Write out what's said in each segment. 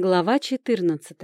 Глава 14.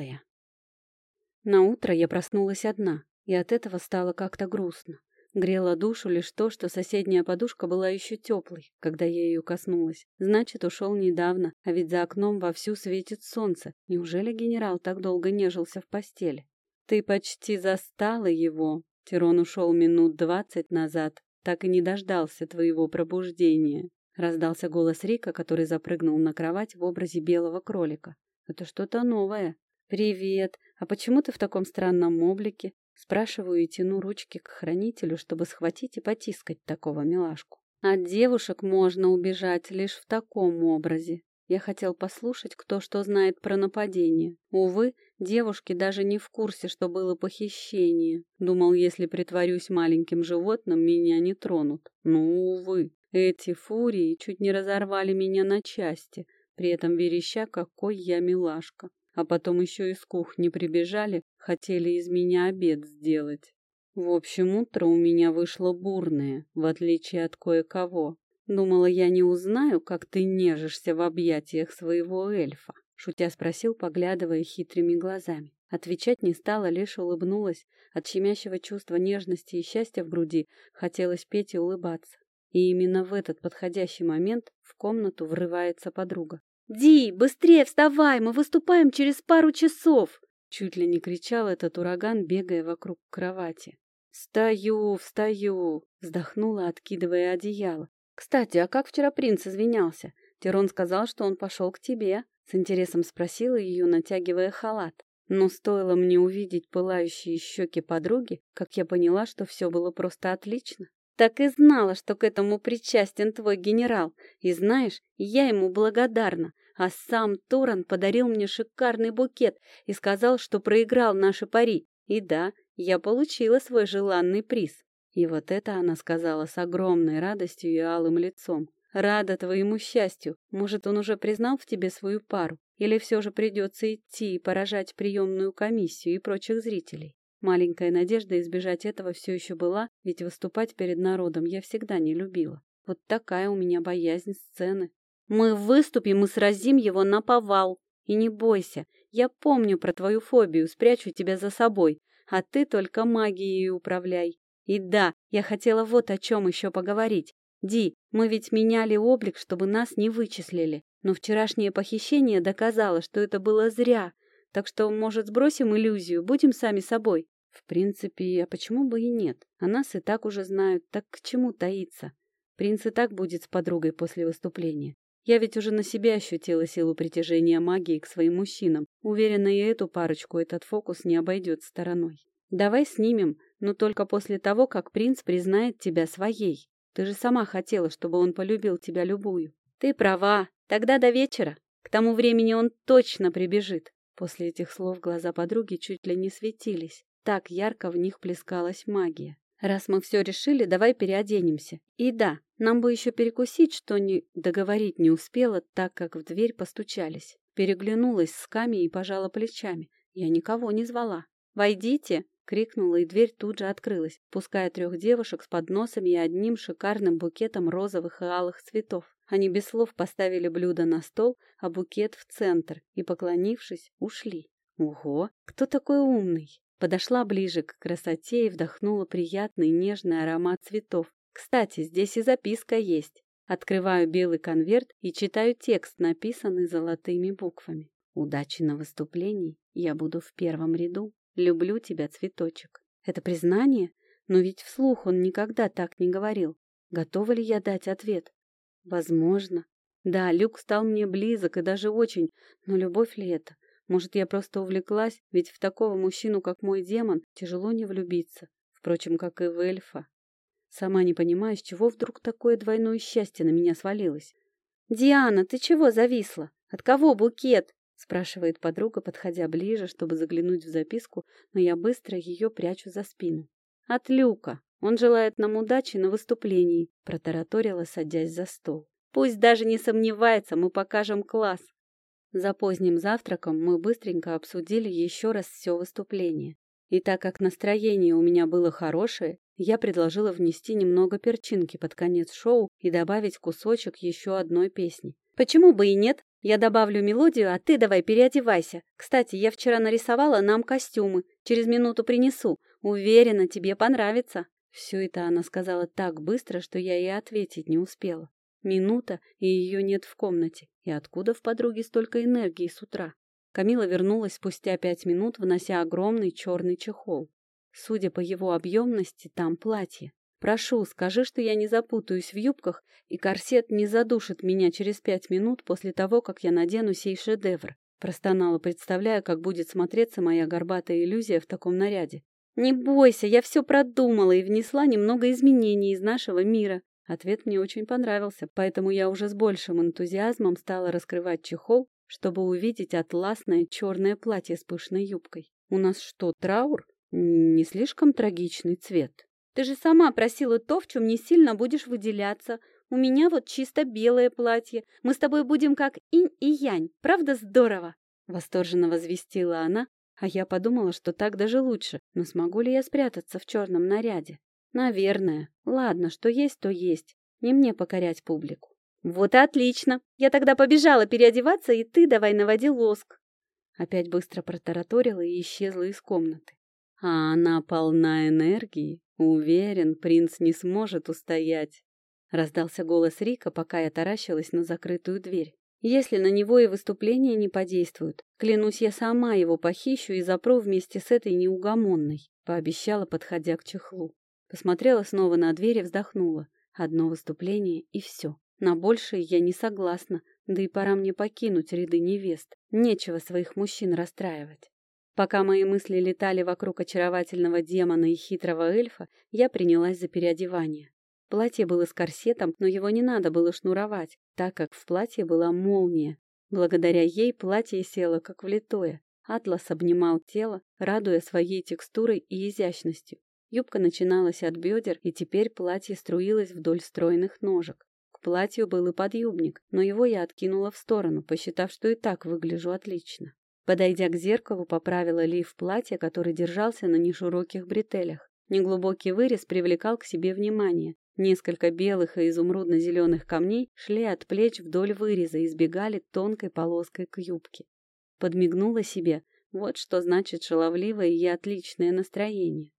На утро я проснулась одна, и от этого стало как-то грустно. Грела душу лишь то, что соседняя подушка была еще теплой, когда я ее коснулась. Значит, ушел недавно, а ведь за окном вовсю светит солнце. Неужели генерал так долго нежился в постели? Ты почти застала его. Тирон ушел минут двадцать назад, так и не дождался твоего пробуждения. Раздался голос Рика, который запрыгнул на кровать в образе белого кролика. Это что-то новое. Привет. А почему ты в таком странном облике? Спрашиваю и тяну ручки к хранителю, чтобы схватить и потискать такого милашку. От девушек можно убежать лишь в таком образе. Я хотел послушать, кто что знает про нападение. Увы, девушки даже не в курсе, что было похищение. Думал, если притворюсь маленьким животным, меня не тронут. Ну, увы, эти фурии чуть не разорвали меня на части, при этом вереща, какой я милашка. А потом еще из кухни прибежали, хотели из меня обед сделать. В общем, утро у меня вышло бурное, в отличие от кое-кого. Думала, я не узнаю, как ты нежишься в объятиях своего эльфа, шутя спросил, поглядывая хитрыми глазами. Отвечать не стала, лишь улыбнулась. От щемящего чувства нежности и счастья в груди хотелось петь и улыбаться. И именно в этот подходящий момент в комнату врывается подруга. «Ди, быстрее вставай, мы выступаем через пару часов!» Чуть ли не кричал этот ураган, бегая вокруг кровати. «Встаю, встаю!» — вздохнула, откидывая одеяло. «Кстати, а как вчера принц извинялся? Тирон сказал, что он пошел к тебе». С интересом спросила ее, натягивая халат. Но стоило мне увидеть пылающие щеки подруги, как я поняла, что все было просто отлично. Так и знала, что к этому причастен твой генерал. И знаешь, я ему благодарна. А сам Торан подарил мне шикарный букет и сказал, что проиграл наши пари. И да, я получила свой желанный приз. И вот это она сказала с огромной радостью и алым лицом. Рада твоему счастью. Может, он уже признал в тебе свою пару? Или все же придется идти и поражать приемную комиссию и прочих зрителей? Маленькая надежда избежать этого все еще была, ведь выступать перед народом я всегда не любила. Вот такая у меня боязнь сцены. Мы выступим и сразим его на повал. И не бойся, я помню про твою фобию, спрячу тебя за собой, а ты только магией управляй. И да, я хотела вот о чем еще поговорить. Ди, мы ведь меняли облик, чтобы нас не вычислили. Но вчерашнее похищение доказало, что это было зря. Так что, может, сбросим иллюзию, будем сами собой. В принципе, а почему бы и нет? О нас и так уже знают, так к чему таиться? Принц и так будет с подругой после выступления. Я ведь уже на себе ощутила силу притяжения магии к своим мужчинам. Уверена, и эту парочку этот фокус не обойдет стороной. Давай снимем, но только после того, как принц признает тебя своей. Ты же сама хотела, чтобы он полюбил тебя любую. Ты права. Тогда до вечера. К тому времени он точно прибежит. После этих слов глаза подруги чуть ли не светились. Так ярко в них плескалась магия. Раз мы все решили, давай переоденемся. И да, нам бы еще перекусить, что не договорить не успела, так как в дверь постучались. Переглянулась с Ками и пожала плечами. Я никого не звала. «Войдите!» — крикнула, и дверь тут же открылась, пуская трех девушек с подносами и одним шикарным букетом розовых и алых цветов. Они без слов поставили блюдо на стол, а букет в центр и, поклонившись, ушли. Ого, кто такой умный? Подошла ближе к красоте и вдохнула приятный нежный аромат цветов. Кстати, здесь и записка есть. Открываю белый конверт и читаю текст, написанный золотыми буквами. Удачи на выступлении, я буду в первом ряду. Люблю тебя, цветочек. Это признание? Но ведь вслух он никогда так не говорил. Готова ли я дать ответ? Возможно. Да, Люк стал мне близок и даже очень, но любовь ли это? Может, я просто увлеклась, ведь в такого мужчину, как мой демон, тяжело не влюбиться. Впрочем, как и в эльфа. Сама не понимаю, с чего вдруг такое двойное счастье на меня свалилось. «Диана, ты чего зависла? От кого букет?» спрашивает подруга, подходя ближе, чтобы заглянуть в записку, но я быстро ее прячу за спину. «От Люка. Он желает нам удачи на выступлении», протараторила, садясь за стол. «Пусть даже не сомневается, мы покажем класс. За поздним завтраком мы быстренько обсудили еще раз все выступление. И так как настроение у меня было хорошее, я предложила внести немного перчинки под конец шоу и добавить кусочек еще одной песни. «Почему бы и нет?» Я добавлю мелодию, а ты давай переодевайся. Кстати, я вчера нарисовала нам костюмы. Через минуту принесу. Уверена, тебе понравится». Все это она сказала так быстро, что я ей ответить не успела. Минута, и ее нет в комнате. И откуда в подруге столько энергии с утра? Камила вернулась спустя пять минут, внося огромный черный чехол. Судя по его объемности, там платье. Прошу, скажи, что я не запутаюсь в юбках, и корсет не задушит меня через пять минут после того, как я надену сей шедевр. Простонала, представляя, как будет смотреться моя горбатая иллюзия в таком наряде. «Не бойся, я все продумала и внесла немного изменений из нашего мира». Ответ мне очень понравился, поэтому я уже с большим энтузиазмом стала раскрывать чехол, чтобы увидеть атласное черное платье с пышной юбкой. «У нас что, траур? Не слишком трагичный цвет?» Ты же сама просила то, в чем не сильно будешь выделяться. У меня вот чисто белое платье. Мы с тобой будем как инь и янь. Правда здорово?» Восторженно возвестила она, а я подумала, что так даже лучше. Но смогу ли я спрятаться в черном наряде? Наверное. Ладно, что есть, то есть. Не мне покорять публику. Вот и отлично. Я тогда побежала переодеваться, и ты давай наводи лоск. Опять быстро протараторила и исчезла из комнаты. А она полна энергии. Уверен, принц не сможет устоять. Раздался голос Рика, пока я таращилась на закрытую дверь. Если на него и выступления не подействуют, клянусь, я сама его похищу и запру вместе с этой неугомонной, пообещала, подходя к чехлу. Посмотрела снова на дверь и вздохнула. Одно выступление и все. На большее я не согласна, да и пора мне покинуть ряды невест. Нечего своих мужчин расстраивать. Пока мои мысли летали вокруг очаровательного демона и хитрого эльфа, я принялась за переодевание. Платье было с корсетом, но его не надо было шнуровать, так как в платье была молния. Благодаря ей платье село как влитое. Атлас обнимал тело, радуя своей текстурой и изящностью. Юбка начиналась от бедер, и теперь платье струилось вдоль стройных ножек. К платью был и подъюбник, но его я откинула в сторону, посчитав, что и так выгляжу отлично. Подойдя к зеркалу, поправила лиф платья, который держался на нешироких бретелях. Неглубокий вырез привлекал к себе внимание. Несколько белых и изумрудно-зеленых камней шли от плеч вдоль выреза и сбегали тонкой полоской к юбке. Подмигнула себе. Вот что значит шаловливое и отличное настроение.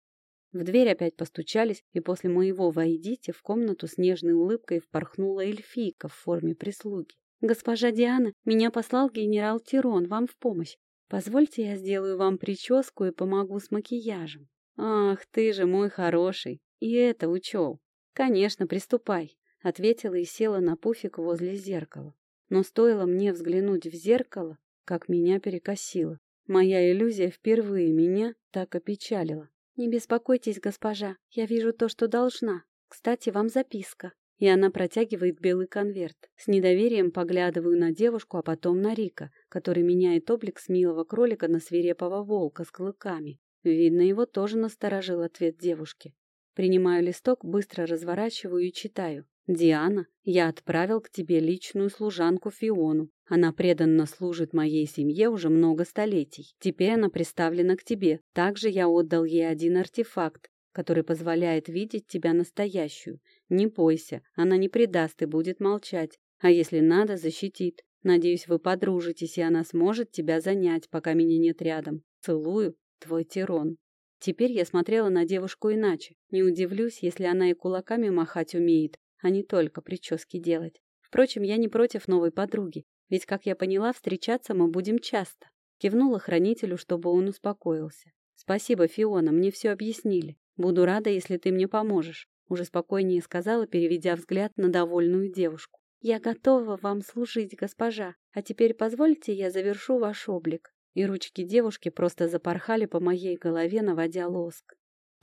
В дверь опять постучались, и после моего «войдите» в комнату с нежной улыбкой впорхнула эльфийка в форме прислуги. «Госпожа Диана, меня послал генерал Тирон вам в помощь. Позвольте я сделаю вам прическу и помогу с макияжем». «Ах, ты же мой хороший! И это учел!» «Конечно, приступай», — ответила и села на пуфик возле зеркала. Но стоило мне взглянуть в зеркало, как меня перекосило. Моя иллюзия впервые меня так опечалила. «Не беспокойтесь, госпожа, я вижу то, что должна. Кстати, вам записка» и она протягивает белый конверт. С недоверием поглядываю на девушку, а потом на Рика, который меняет облик с милого кролика на свирепого волка с клыками. Видно, его тоже насторожил ответ девушки. Принимаю листок, быстро разворачиваю и читаю. «Диана, я отправил к тебе личную служанку Фиону. Она преданно служит моей семье уже много столетий. Теперь она приставлена к тебе. Также я отдал ей один артефакт, который позволяет видеть тебя настоящую. Не бойся, она не предаст и будет молчать, а если надо, защитит. Надеюсь, вы подружитесь, и она сможет тебя занять, пока меня нет рядом. Целую, твой Тирон. Теперь я смотрела на девушку иначе. Не удивлюсь, если она и кулаками махать умеет, а не только прически делать. Впрочем, я не против новой подруги, ведь, как я поняла, встречаться мы будем часто. Кивнула хранителю, чтобы он успокоился. Спасибо, Фиона, мне все объяснили. Буду рада, если ты мне поможешь, уже спокойнее сказала, переведя взгляд на довольную девушку. Я готова вам служить, госпожа. А теперь позвольте я завершу ваш облик. И ручки девушки просто запорхали по моей голове, наводя лоск.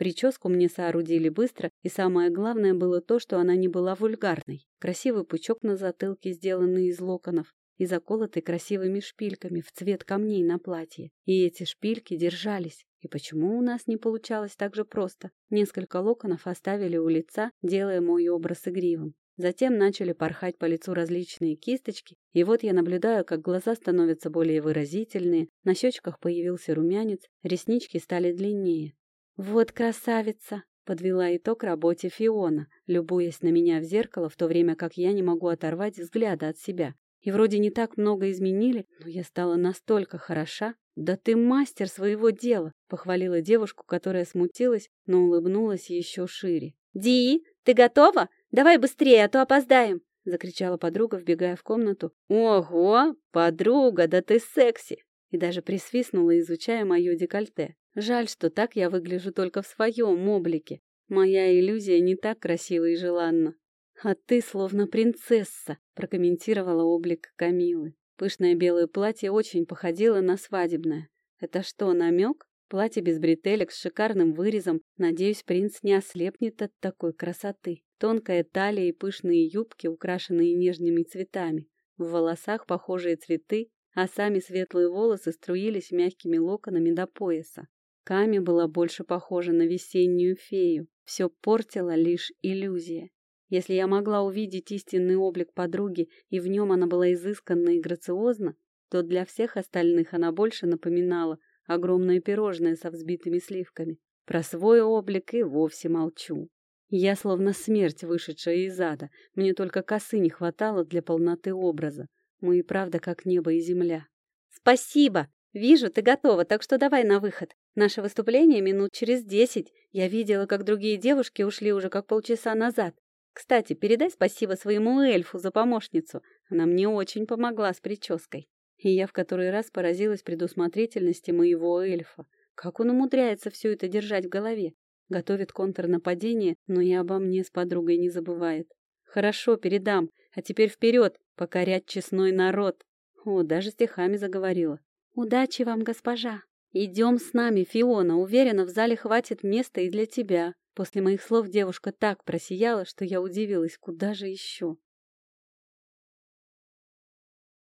Прическу мне соорудили быстро, и самое главное было то, что она не была вульгарной. Красивый пучок на затылке, сделанный из локонов, и заколотый красивыми шпильками в цвет камней на платье. И эти шпильки держались. И почему у нас не получалось так же просто? Несколько локонов оставили у лица, делая мой образ игривым. Затем начали порхать по лицу различные кисточки, и вот я наблюдаю, как глаза становятся более выразительные, на щечках появился румянец, реснички стали длиннее. «Вот красавица!» — подвела итог работе Фиона, любуясь на меня в зеркало, в то время как я не могу оторвать взгляда от себя. и вроде не так много изменили, но я стала настолько хороша. Да ты мастер своего дела, похвалила девушку, которая смутилась, но улыбнулась еще шире. Ди, ты готова? Давай быстрее, а то опоздаем, закричала подруга, вбегая в комнату. Ого, подруга, да ты секси! И даже присвистнула, изучая мое декольте. Жаль, что так я выгляжу только в своем облике. Моя иллюзия не так красива и желанна. «А ты словно принцесса», — прокомментировала облик Камилы. Пышное белое платье очень походило на свадебное. Это что, намек? Платье без бретелек с шикарным вырезом. Надеюсь, принц не ослепнет от такой красоты. Тонкая талия и пышные юбки, украшенные нежными цветами. В волосах похожие цветы, а сами светлые волосы струились мягкими локонами до пояса. Ками была больше похожа на весеннюю фею. Все портила лишь иллюзия. Если я могла увидеть истинный облик подруги, и в нем она была изысканна и грациозна, то для всех остальных она больше напоминала огромное пирожное со взбитыми сливками. Про свой облик и вовсе молчу. Я словно смерть, вышедшая из ада. Мне только косы не хватало для полноты образа. Мы и правда как небо и земля. «Спасибо! Вижу, ты готова, так что давай на выход. Наше выступление минут через десять. Я видела, как другие девушки ушли уже как полчаса назад. Кстати, передай спасибо своему эльфу за помощницу. Она мне очень помогла с прической. И я в который раз поразилась предусмотрительности моего эльфа. Как он умудряется все это держать в голове? Готовит контрнападение, но и обо мне с подругой не забывает. Хорошо, передам. А теперь вперед, покорять честной народ. О, даже стихами заговорила. Удачи вам, госпожа. Идем с нами, Фиона. Уверена, в зале хватит места и для тебя. После моих слов девушка так просияла, что я удивилась, куда же еще.